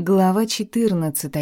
Глава 14.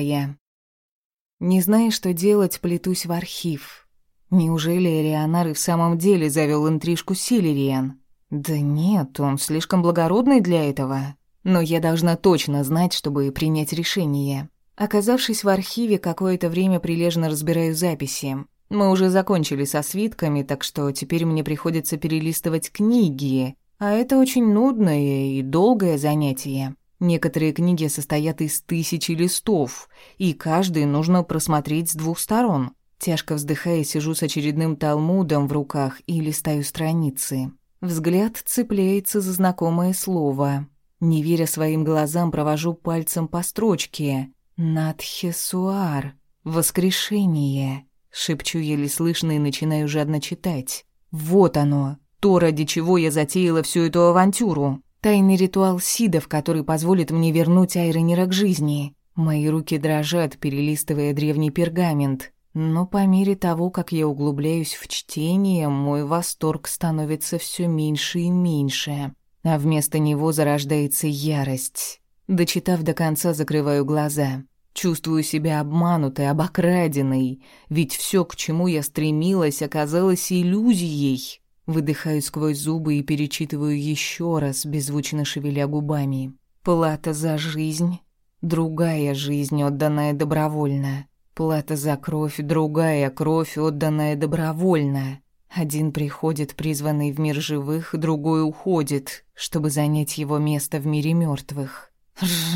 Не зная, что делать, плетусь в архив. Неужели Элеонар и в самом деле завёл интрижку с Силериан? Да нет, он слишком благородный для этого. Но я должна точно знать, чтобы принять решение. Оказавшись в архиве, какое-то время прилежно разбираю записи. Мы уже закончили со свитками, так что теперь мне приходится перелистывать книги, а это очень нудное и долгое занятие. Некоторые книги состоят из тысячи листов, и каждый нужно просмотреть с двух сторон. Тяжко вздыхая, сижу с очередным талмудом в руках и листаю страницы. Взгляд цепляется за знакомое слово. Не веря своим глазам, провожу пальцем по строчке. «Надхесуар. Воскрешение». Шепчу еле слышно и начинаю жадно читать. «Вот оно, то, ради чего я затеяла всю эту авантюру. Тайный ритуал Сидов, который позволит мне вернуть Айронера к жизни. Мои руки дрожат, перелистывая древний пергамент. Но по мере того, как я углубляюсь в чтение, мой восторг становится все меньше и меньше. А вместо него зарождается ярость. Дочитав до конца, закрываю глаза. Чувствую себя обманутой, обокраденной, ведь все, к чему я стремилась, оказалось иллюзией. Выдыхаю сквозь зубы и перечитываю еще раз, беззвучно шевеля губами. Плата за жизнь, другая жизнь, отданная добровольно. Плата за кровь, другая кровь, отданная добровольно. Один приходит, призванный в мир живых, другой уходит, чтобы занять его место в мире мертвых.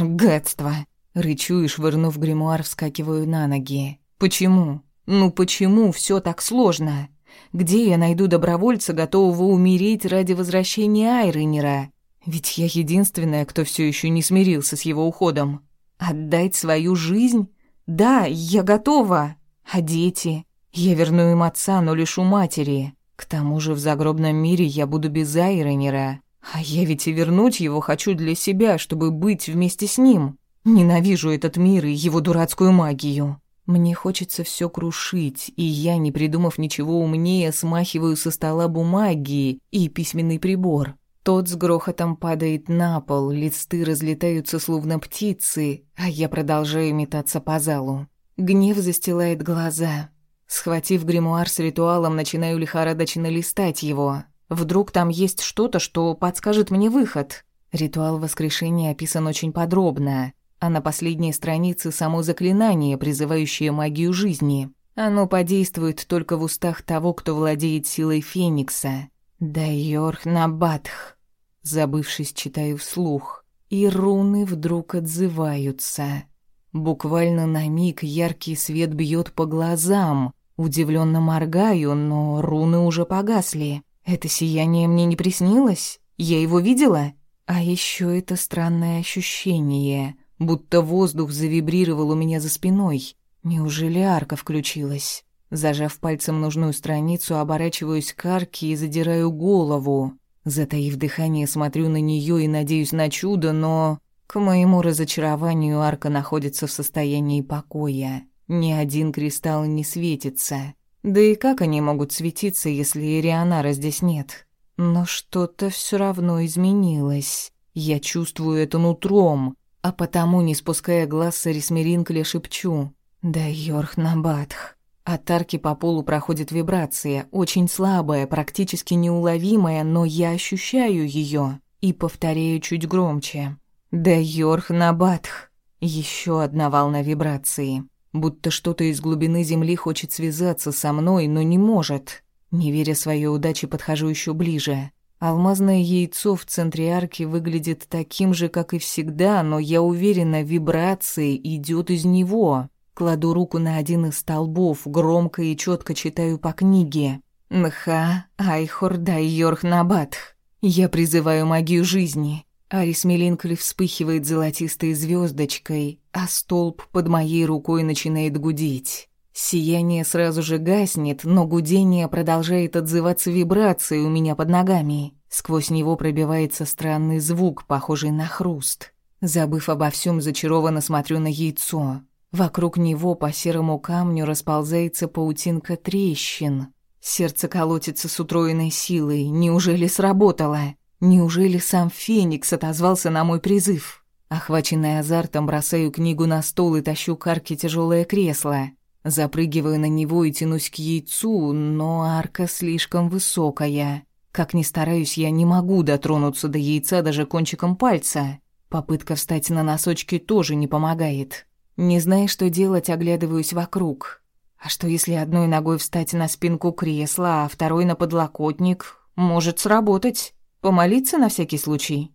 Гадство! Рычу и, швырнув гримуар, вскакиваю на ноги. Почему? Ну почему все так сложно? Где я найду добровольца, готового умереть ради возвращения Айренера? Ведь я единственная, кто все еще не смирился с его уходом. Отдать свою жизнь? Да, я готова. А дети? Я верну им отца, но лишу матери. К тому же в загробном мире я буду без Айренера. А я ведь и вернуть его хочу для себя, чтобы быть вместе с ним. Ненавижу этот мир и его дурацкую магию. Мне хочется все крушить, и я, не придумав ничего умнее, смахиваю со стола бумаги и письменный прибор. Тот с грохотом падает на пол, листы разлетаются словно птицы, а я продолжаю метаться по залу. Гнев застилает глаза. Схватив гримуар с ритуалом, начинаю лихорадочно листать его. Вдруг там есть что-то, что подскажет мне выход. Ритуал воскрешения описан очень подробно а на последней странице само заклинание, призывающее магию жизни. Оно подействует только в устах того, кто владеет силой Феникса. Дайорх Набатх. Забывшись, читаю вслух. И руны вдруг отзываются. Буквально на миг яркий свет бьет по глазам. Удивленно моргаю, но руны уже погасли. Это сияние мне не приснилось? Я его видела? А еще это странное ощущение — будто воздух завибрировал у меня за спиной. Неужели арка включилась? Зажав пальцем нужную страницу, оборачиваюсь к арке и задираю голову. Затаив дыхание, смотрю на нее и надеюсь на чудо, но... К моему разочарованию арка находится в состоянии покоя. Ни один кристалл не светится. Да и как они могут светиться, если Ирианара здесь нет? Но что-то все равно изменилось. Я чувствую это нутром. А потому, не спуская глаз с Арисмеринкля, шепчу «Да Йорх Набатх». От арки по полу проходит вибрация, очень слабая, практически неуловимая, но я ощущаю ее и повторяю чуть громче. «Да Йорх Набатх». Еще одна волна вибрации. Будто что-то из глубины земли хочет связаться со мной, но не может. Не веря своей удаче, подхожу еще ближе. Алмазное яйцо в центре арки выглядит таким же, как и всегда, но я уверена, вибрация идет из него. Кладу руку на один из столбов, громко и четко читаю по книге. Нха Айхордай Йорх Набатх. Я призываю магию жизни. Арис Мелинкли вспыхивает золотистой звездочкой, а столб под моей рукой начинает гудеть. Сияние сразу же гаснет, но гудение продолжает отзываться вибрацией у меня под ногами. Сквозь него пробивается странный звук, похожий на хруст. Забыв обо всем, зачарованно смотрю на яйцо. Вокруг него по серому камню расползается паутинка трещин. Сердце колотится с утроенной силой. Неужели сработало? Неужели сам Феникс отозвался на мой призыв? Охваченная азартом, бросаю книгу на стол и тащу к арке тяжелое кресло. Запрыгиваю на него и тянусь к яйцу, но арка слишком высокая. Как ни стараюсь, я не могу дотронуться до яйца даже кончиком пальца. Попытка встать на носочки тоже не помогает. Не зная, что делать, оглядываюсь вокруг. А что если одной ногой встать на спинку кресла, а второй на подлокотник? Может сработать. Помолиться на всякий случай?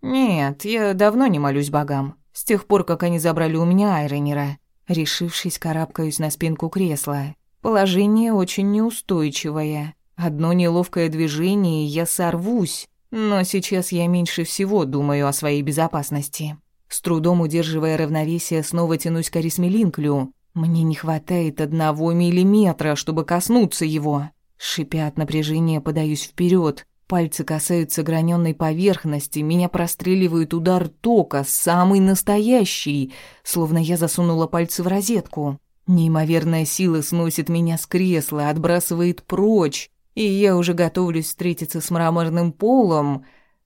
Нет, я давно не молюсь богам. С тех пор, как они забрали у меня Айронера. Решившись, карабкаюсь на спинку кресла. Положение очень неустойчивое. Одно неловкое движение, и я сорвусь. Но сейчас я меньше всего думаю о своей безопасности. С трудом удерживая равновесие, снова тянусь к Арисмелинклю. Мне не хватает одного миллиметра, чтобы коснуться его. Шипя от напряжения, подаюсь вперед. Пальцы касаются граненой поверхности, меня простреливает удар тока, самый настоящий, словно я засунула пальцы в розетку. Неимоверная сила сносит меня с кресла, отбрасывает прочь, и я уже готовлюсь встретиться с мраморным полом,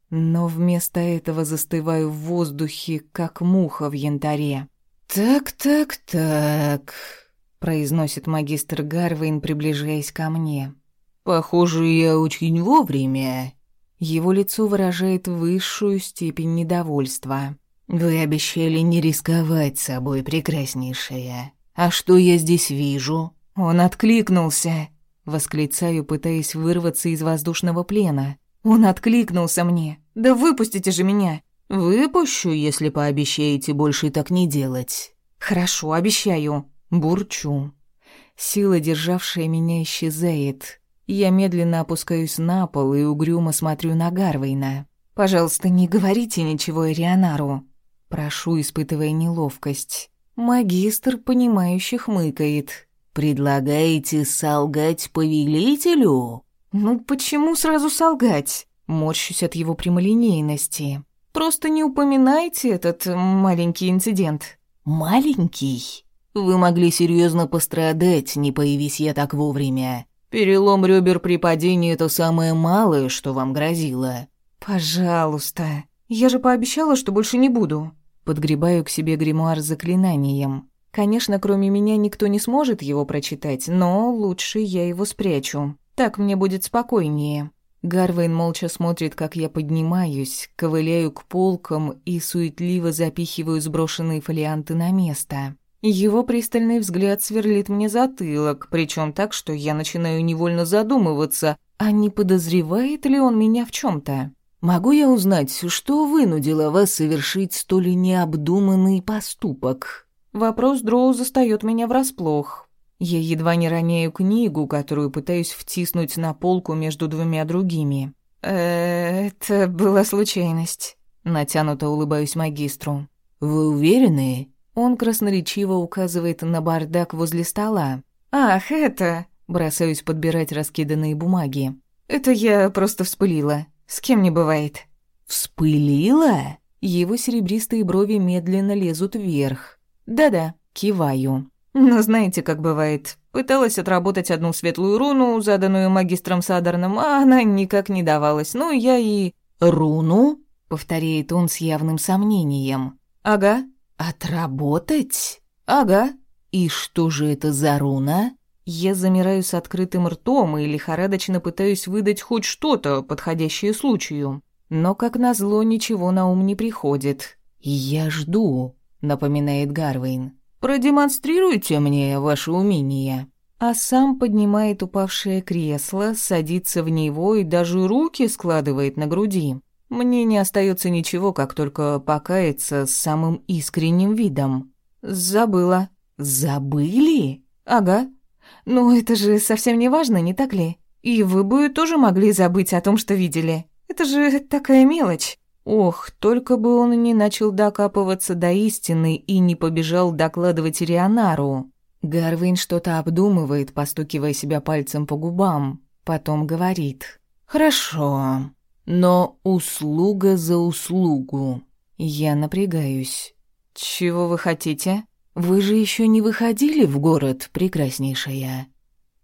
но вместо этого застываю в воздухе, как муха в янтаре. «Так-так-так», — произносит магистр Гарвейн, приближаясь ко мне. «Похоже, я очень вовремя». Его лицо выражает высшую степень недовольства. «Вы обещали не рисковать собой, прекраснейшая. А что я здесь вижу?» Он откликнулся. Восклицаю, пытаясь вырваться из воздушного плена. Он откликнулся мне. «Да выпустите же меня!» «Выпущу, если пообещаете больше так не делать». «Хорошо, обещаю». Бурчу. Сила, державшая меня, исчезает. Я медленно опускаюсь на пол и угрюмо смотрю на Гарвейна. «Пожалуйста, не говорите ничего Эрионару». Прошу, испытывая неловкость. Магистр, понимающе хмыкает. «Предлагаете солгать повелителю?» «Ну почему сразу солгать?» Морщусь от его прямолинейности. «Просто не упоминайте этот маленький инцидент». «Маленький? Вы могли серьезно пострадать, не появись я так вовремя. Перелом ребер при падении — это самое малое, что вам грозило». «Пожалуйста. Я же пообещала, что больше не буду». Подгребаю к себе гримуар с заклинанием. Конечно, кроме меня никто не сможет его прочитать, но лучше я его спрячу. Так мне будет спокойнее. Гарвейн молча смотрит, как я поднимаюсь, ковыляю к полкам и суетливо запихиваю сброшенные фолианты на место. Его пристальный взгляд сверлит мне затылок, причем так, что я начинаю невольно задумываться, а не подозревает ли он меня в чем то «Могу я узнать, что вынудило вас совершить столь необдуманный поступок?» Вопрос Дроу застаёт меня врасплох. Я едва не роняю книгу, которую пытаюсь втиснуть на полку между двумя другими. «Э, «Это была случайность», — натянуто улыбаюсь магистру. «Вы уверены?» Он красноречиво указывает на бардак возле стола. «Ах, это...» Бросаюсь подбирать раскиданные бумаги. «Это я просто вспылила. С кем не бывает». «Вспылила?» Его серебристые брови медленно лезут вверх. «Да-да», киваю. «Но знаете, как бывает. Пыталась отработать одну светлую руну, заданную магистром Садарном, а она никак не давалась. Ну, я и...» «Руну?» — повторяет он с явным сомнением. «Ага», «Отработать?» «Ага». «И что же это за руна?» Я замираю с открытым ртом и лихорадочно пытаюсь выдать хоть что-то, подходящее случаю. Но, как назло, ничего на ум не приходит. «Я жду», — напоминает Гарвейн. «Продемонстрируйте мне ваше умение». А сам поднимает упавшее кресло, садится в него и даже руки складывает на груди. Мне не остается ничего, как только покаяться с самым искренним видом. Забыла. Забыли? Ага. Ну, это же совсем не важно, не так ли? И вы бы тоже могли забыть о том, что видели. Это же такая мелочь. Ох, только бы он не начал докапываться до истины и не побежал докладывать Рионару. Гарвин что-то обдумывает, постукивая себя пальцем по губам. Потом говорит. «Хорошо. Но услуга за услугу. Я напрягаюсь. Чего вы хотите? Вы же еще не выходили в город, прекраснейшая.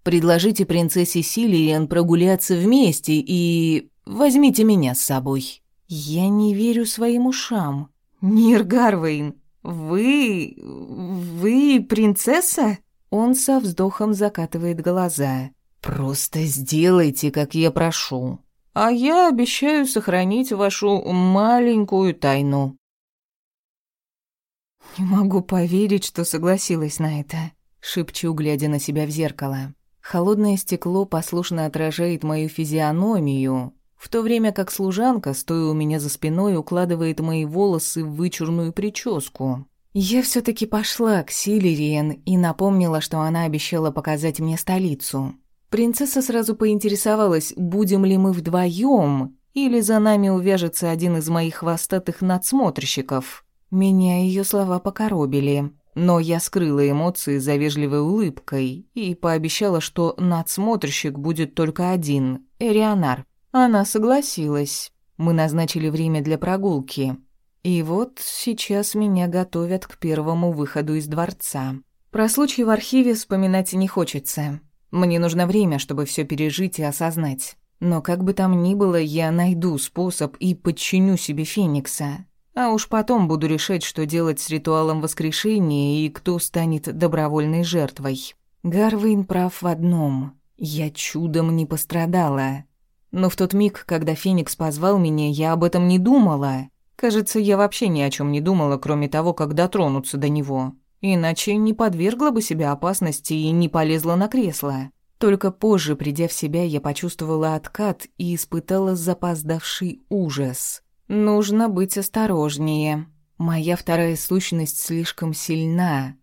Предложите принцессе Силиен прогуляться вместе и возьмите меня с собой. Я не верю своим ушам. «Нир Гарвейн, вы... вы принцесса?» Он со вздохом закатывает глаза. «Просто сделайте, как я прошу, а я обещаю сохранить вашу маленькую тайну». «Не могу поверить, что согласилась на это», — шепчу, глядя на себя в зеркало. Холодное стекло послушно отражает мою физиономию, в то время как служанка, стоя у меня за спиной, укладывает мои волосы в вычурную прическу. Я все таки пошла к Силериен и напомнила, что она обещала показать мне столицу. Принцесса сразу поинтересовалась, будем ли мы вдвоем, или за нами увяжется один из моих хвостатых надсмотрщиков. Меня ее слова покоробили, но я скрыла эмоции за вежливой улыбкой и пообещала, что надсмотрщик будет только один — Эрионар. Она согласилась. Мы назначили время для прогулки. И вот сейчас меня готовят к первому выходу из дворца. Про случай в архиве вспоминать не хочется. Мне нужно время, чтобы все пережить и осознать. Но как бы там ни было, я найду способ и подчиню себе Феникса. А уж потом буду решать, что делать с ритуалом воскрешения и кто станет добровольной жертвой. Гарвейн прав в одном. Я чудом не пострадала. Но в тот миг, когда Феникс позвал меня, я об этом не думала. Кажется, я вообще ни о чем не думала, кроме того, как дотронуться до него. Иначе не подвергла бы себя опасности и не полезла на кресло. Только позже, придя в себя, я почувствовала откат и испытала запоздавший ужас. Нужно быть осторожнее. Моя вторая сущность слишком сильна.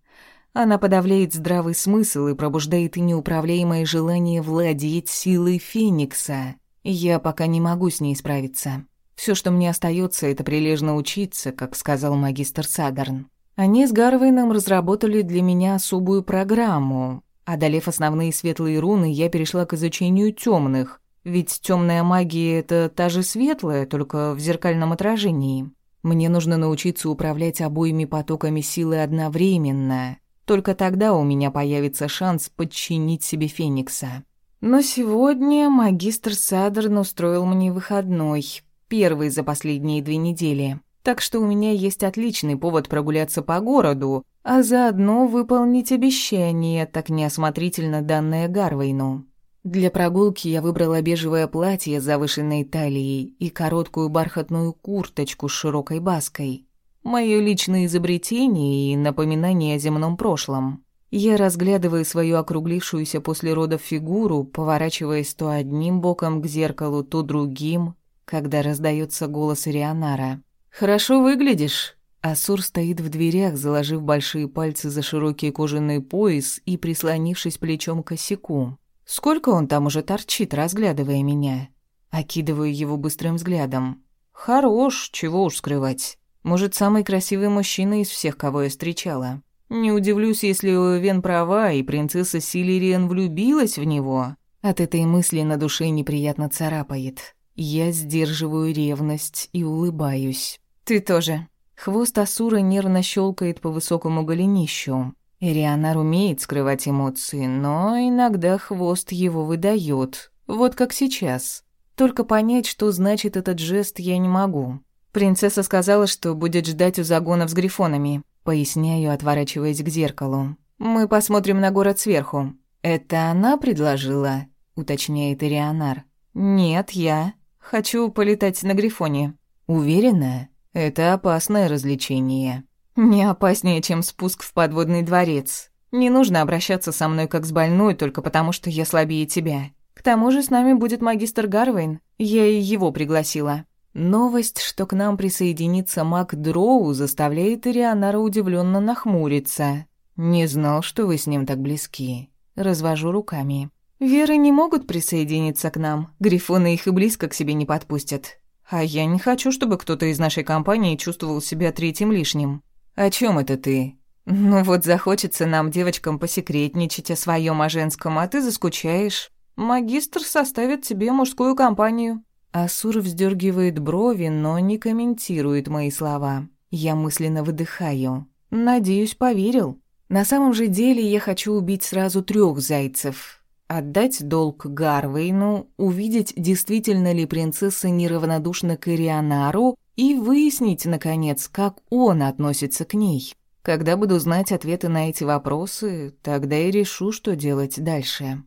Она подавляет здравый смысл и пробуждает неуправляемое желание владеть силой Феникса. Я пока не могу с ней справиться. Все, что мне остается, это прилежно учиться, как сказал магистр Садерн. Они с Гарвейном разработали для меня особую программу. Одолев основные светлые руны, я перешла к изучению темных, ведь темная магия — это та же светлая, только в зеркальном отражении. Мне нужно научиться управлять обоими потоками силы одновременно. Только тогда у меня появится шанс подчинить себе Феникса. Но сегодня магистр Садерн устроил мне выходной, первый за последние две недели. Так что у меня есть отличный повод прогуляться по городу, а заодно выполнить обещание, так неосмотрительно данное Гарвейну. Для прогулки я выбрала бежевое платье с завышенной талией и короткую бархатную курточку с широкой баской. Моё личное изобретение и напоминание о земном прошлом. Я разглядываю свою округлившуюся после родов фигуру, поворачиваясь то одним боком к зеркалу, то другим, когда раздается голос Рионара. «Хорошо выглядишь». Асур стоит в дверях, заложив большие пальцы за широкий кожаный пояс и прислонившись плечом к косяку. Сколько он там уже торчит, разглядывая меня? Окидываю его быстрым взглядом. Хорош, чего уж скрывать. Может, самый красивый мужчина из всех, кого я встречала. Не удивлюсь, если Вен права, и принцесса Силериен влюбилась в него. От этой мысли на душе неприятно царапает. Я сдерживаю ревность и улыбаюсь. «Ты тоже». Хвост Асура нервно щелкает по высокому голенищу. Ирианар умеет скрывать эмоции, но иногда хвост его выдает. Вот как сейчас. Только понять, что значит этот жест, я не могу. Принцесса сказала, что будет ждать у загонов с грифонами. Поясняю, отворачиваясь к зеркалу. «Мы посмотрим на город сверху». «Это она предложила?» — уточняет Ирианар. «Нет, я. Хочу полетать на Грифоне». «Уверена? Это опасное развлечение». «Не опаснее, чем спуск в подводный дворец. Не нужно обращаться со мной как с больной только потому, что я слабее тебя. К тому же с нами будет магистр Гарвейн. Я и его пригласила». Новость, что к нам присоединится маг Дроу, заставляет Ирианара удивленно нахмуриться. «Не знал, что вы с ним так близки». Развожу руками. «Веры не могут присоединиться к нам. Грифоны их и близко к себе не подпустят. А я не хочу, чтобы кто-то из нашей компании чувствовал себя третьим лишним». «О чем это ты?» «Ну вот захочется нам, девочкам, посекретничать о своем о женском, а ты заскучаешь. Магистр составит тебе мужскую компанию». Асур вздергивает брови, но не комментирует мои слова. Я мысленно выдыхаю. Надеюсь, поверил. На самом же деле я хочу убить сразу трех зайцев. Отдать долг Гарвейну, увидеть, действительно ли принцесса неравнодушна к Ирианару, и выяснить, наконец, как он относится к ней. Когда буду знать ответы на эти вопросы, тогда и решу, что делать дальше.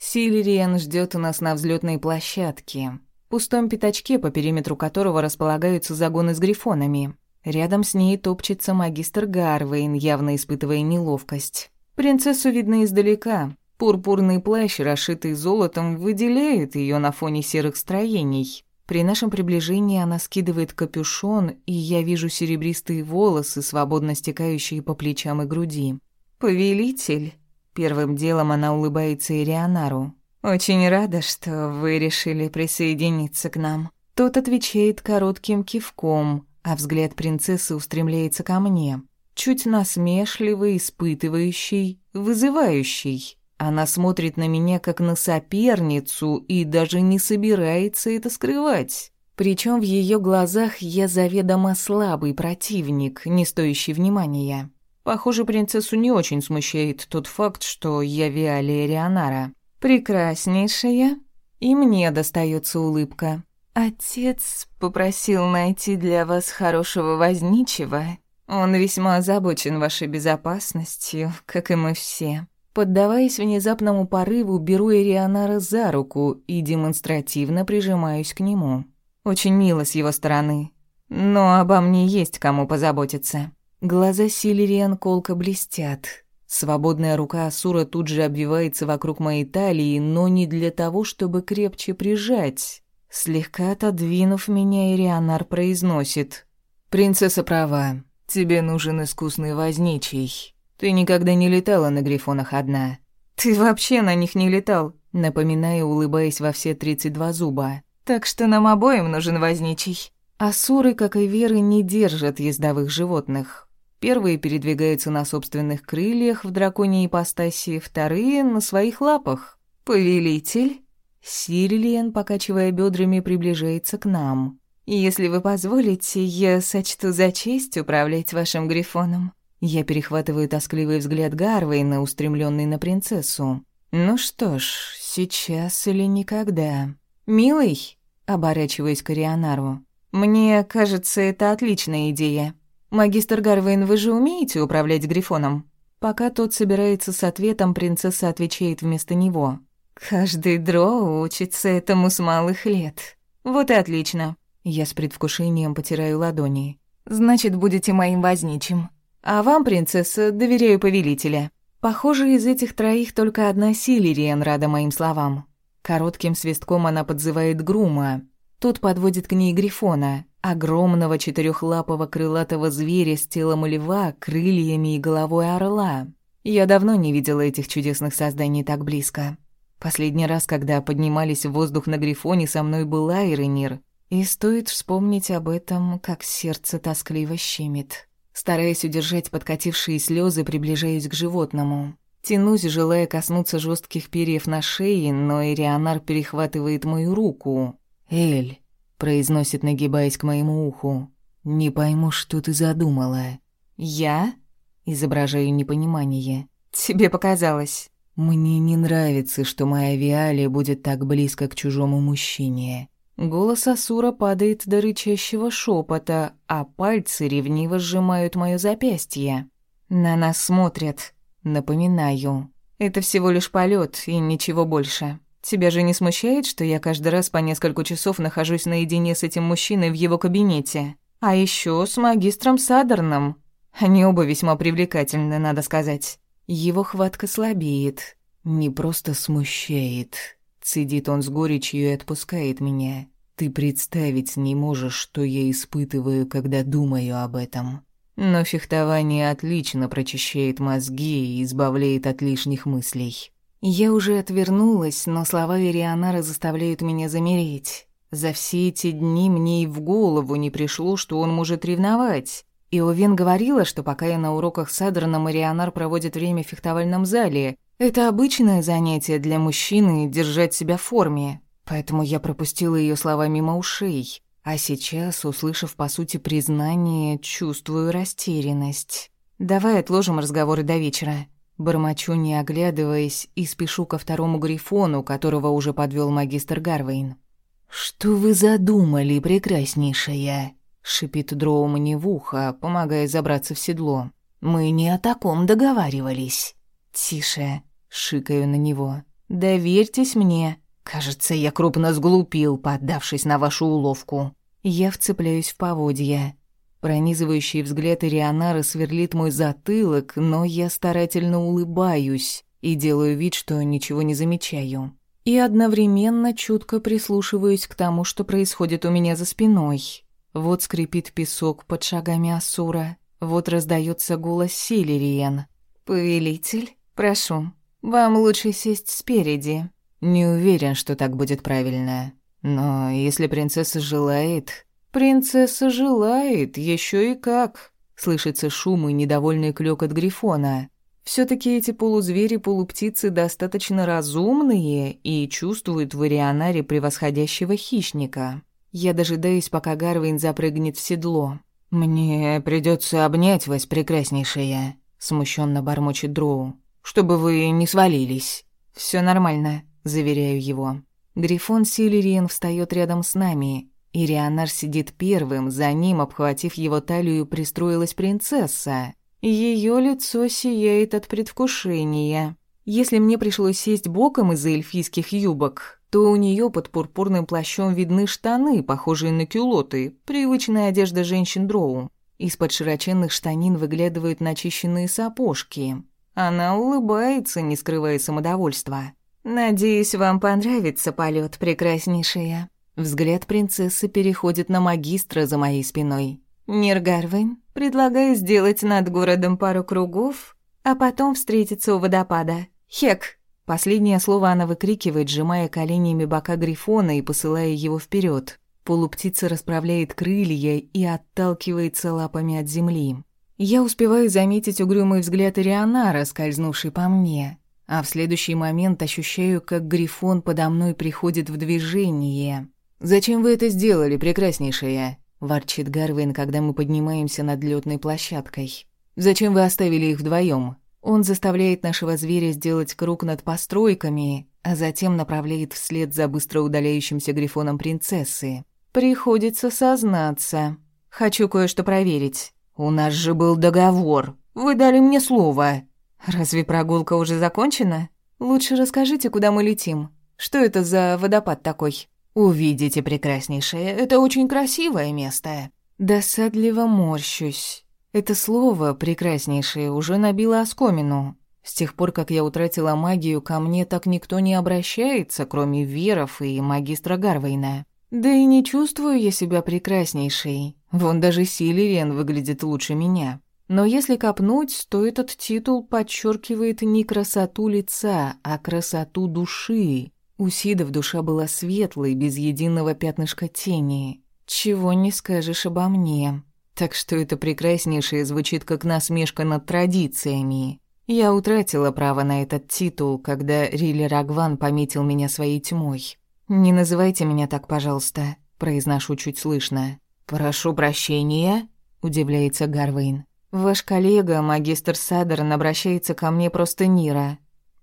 Силериан ждет у нас на взлетной площадке, пустом пятачке, по периметру которого располагаются загоны с грифонами. Рядом с ней топчется магистр Гарвейн, явно испытывая неловкость. Принцессу видно издалека. Пурпурный плащ, расшитый золотом, выделяет ее на фоне серых строений. При нашем приближении она скидывает капюшон, и я вижу серебристые волосы, свободно стекающие по плечам и груди. «Повелитель!» Первым делом она улыбается Ирианару. «Очень рада, что вы решили присоединиться к нам». Тот отвечает коротким кивком, а взгляд принцессы устремляется ко мне. Чуть насмешливый, испытывающий, вызывающий. Она смотрит на меня как на соперницу и даже не собирается это скрывать. Причем в ее глазах я заведомо слабый противник, не стоящий внимания. Похоже, принцессу не очень смущает тот факт, что я Виалия Рионара. Прекраснейшая. И мне достается улыбка. Отец попросил найти для вас хорошего возничего. Он весьма озабочен вашей безопасностью, как и мы все. Поддаваясь внезапному порыву, беру Эрианара за руку и демонстративно прижимаюсь к нему. Очень мило с его стороны. Но обо мне есть кому позаботиться. Глаза Силериан колко блестят. Свободная рука Асура тут же обвивается вокруг моей талии, но не для того, чтобы крепче прижать. Слегка отодвинув меня, Ирианар произносит. «Принцесса права. Тебе нужен искусный возничий. Ты никогда не летала на грифонах одна. Ты вообще на них не летал, напоминаю, улыбаясь во все тридцать два зуба. Так что нам обоим нужен возничий. Асуры, как и веры, не держат ездовых животных. Первые передвигаются на собственных крыльях в драконьей ипостаси, вторые — на своих лапах. «Повелитель?» Сирилиен, покачивая бедрами, приближается к нам. «Если вы позволите, я сочту за честь управлять вашим грифоном». Я перехватываю тоскливый взгляд Гарвейна, устремленный на принцессу. «Ну что ж, сейчас или никогда». «Милый», — оборачиваясь к Арианару, — «мне кажется, это отличная идея. Магистр Гарвейн, вы же умеете управлять Грифоном?» Пока тот собирается с ответом, принцесса отвечает вместо него. «Каждый дроу учится этому с малых лет. Вот и отлично». Я с предвкушением потираю ладони. «Значит, будете моим возничим». А вам, принцесса, доверяю повелителя. Похоже, из этих троих только одна Силериен рада моим словам. Коротким свистком она подзывает Грума. Тот подводит к ней Грифона, огромного четырехлапого крылатого зверя с телом льва, крыльями и головой орла. Я давно не видела этих чудесных созданий так близко. Последний раз, когда поднимались в воздух на Грифоне, со мной была Иренир. И стоит вспомнить об этом, как сердце тоскливо щемит. Стараясь удержать подкатившие слезы, приближаюсь к животному. Тянусь, желая коснуться жестких перьев на шее, но Ирианар перехватывает мою руку. «Эль», — произносит, нагибаясь к моему уху, — «не пойму, что ты задумала». «Я?» — изображаю непонимание. «Тебе показалось». «Мне не нравится, что моя Виалия будет так близко к чужому мужчине. Голос Асура падает до рычащего шепота, а пальцы ревниво сжимают моё запястье. На нас смотрят. Напоминаю. Это всего лишь полет и ничего больше. Тебя же не смущает, что я каждый раз по несколько часов нахожусь наедине с этим мужчиной в его кабинете? А еще с магистром Садерном. Они оба весьма привлекательны, надо сказать. Его хватка слабеет. Не просто смущает. Цедит он с горечью и отпускает меня. Ты представить не можешь, что я испытываю, когда думаю об этом. Но фехтование отлично прочищает мозги и избавляет от лишних мыслей. Я уже отвернулась, но слова Ирианара заставляют меня замереть. За все эти дни мне и в голову не пришло, что он может ревновать. И Овен говорила, что пока я на уроках Садрана, Марианар проводит время в фехтовальном зале, это обычное занятие для мужчины держать себя в форме, поэтому я пропустила ее слова мимо ушей. А сейчас, услышав по сути признание, чувствую растерянность. Давай отложим разговоры до вечера. Бормочу, не оглядываясь, и спешу ко второму грифону, которого уже подвел магистр Гарвейн. «Что вы задумали, прекраснейшая?» — шипит Дроу мне в ухо, помогая забраться в седло. «Мы не о таком договаривались». «Тише», — шикаю на него. «Доверьтесь мне. Кажется, я крупно сглупил, поддавшись на вашу уловку». Я вцепляюсь в поводья. Пронизывающий взгляд Ирианара сверлит мой затылок, но я старательно улыбаюсь и делаю вид, что ничего не замечаю. И одновременно чутко прислушиваюсь к тому, что происходит у меня за спиной. Вот скрипит песок под шагами Асура, вот раздается голос Силериен. «Повелитель, прошу, вам лучше сесть спереди». Не уверен, что так будет правильно. Но если принцесса желает... Принцесса желает, еще и как. Слышится шум и недовольный клёкот Грифона. все таки эти полузвери-полуптицы достаточно разумные и чувствуют в Ирианаре превосходящего хищника. Я дожидаюсь, пока Гарвин запрыгнет в седло. «Мне придется обнять вас, прекраснейшая», — смущенно бормочет Дроу, «чтобы вы не свалились». Все нормально», — заверяю его. Грифон Силериен встает рядом с нами. Ирианар сидит первым, за ним, обхватив его талию, пристроилась принцесса. Ее лицо сияет от предвкушения. Если мне пришлось сесть боком из-за эльфийских юбок, то у нее под пурпурным плащом видны штаны, похожие на кюлоты, привычная одежда женщин дроу. Из-под широченных штанин выглядывают начищенные сапожки. Она улыбается, не скрывая самодовольства. «Надеюсь, вам понравится полет, прекраснейшая». Взгляд принцессы переходит на магистра за моей спиной. «Ниргарвин, предлагаю сделать над городом пару кругов, а потом встретиться у водопада. Хек, Последнее слово она выкрикивает, сжимая коленями бока Грифона и посылая его вперед. Полуптица расправляет крылья и отталкивается лапами от земли. Я успеваю заметить угрюмый взгляд Ирианара, скользнувший по мне, а в следующий момент ощущаю, как Грифон подо мной приходит в движение. «Зачем вы это сделали, прекраснейшая?» – ворчит Гарвин, когда мы поднимаемся над лётной площадкой. «Зачем вы оставили их вдвоем? Он заставляет нашего зверя сделать круг над постройками, а затем направляет вслед за быстро удаляющимся грифоном принцессы. Приходится сознаться. Хочу кое-что проверить. У нас же был договор. Вы дали мне слово. Разве прогулка уже закончена? Лучше расскажите, куда мы летим. Что это за водопад такой? Увидите, прекраснейшее, это очень красивое место. Досадливо морщусь. Это слово, прекраснейшее, уже набило оскомину. С тех пор, как я утратила магию, ко мне так никто не обращается, кроме Веров и магистра Гарвейна. Да и не чувствую я себя прекраснейшей. Вон даже Силериан выглядит лучше меня. Но если копнуть, то этот титул подчеркивает не красоту лица, а красоту души. У Сидов душа была светлой, без единого пятнышка тени. Чего не скажешь обо мне. Так что это прекраснейшее звучит как насмешка над традициями. Я утратила право на этот титул, когда Рилли Рагван пометил меня своей тьмой. «Не называйте меня так, пожалуйста», — произношу чуть слышно. «Прошу прощения», — удивляется Гарвейн. «Ваш коллега, магистр Садерн, обращается ко мне просто Нира.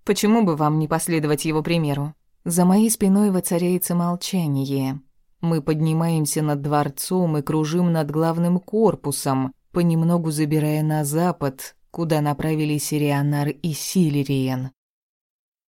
Почему бы вам не последовать его примеру?» За моей спиной воцаряется молчание. Мы поднимаемся над дворцом и кружим над главным корпусом, понемногу забирая на запад, куда направились Ирианар и Силериен.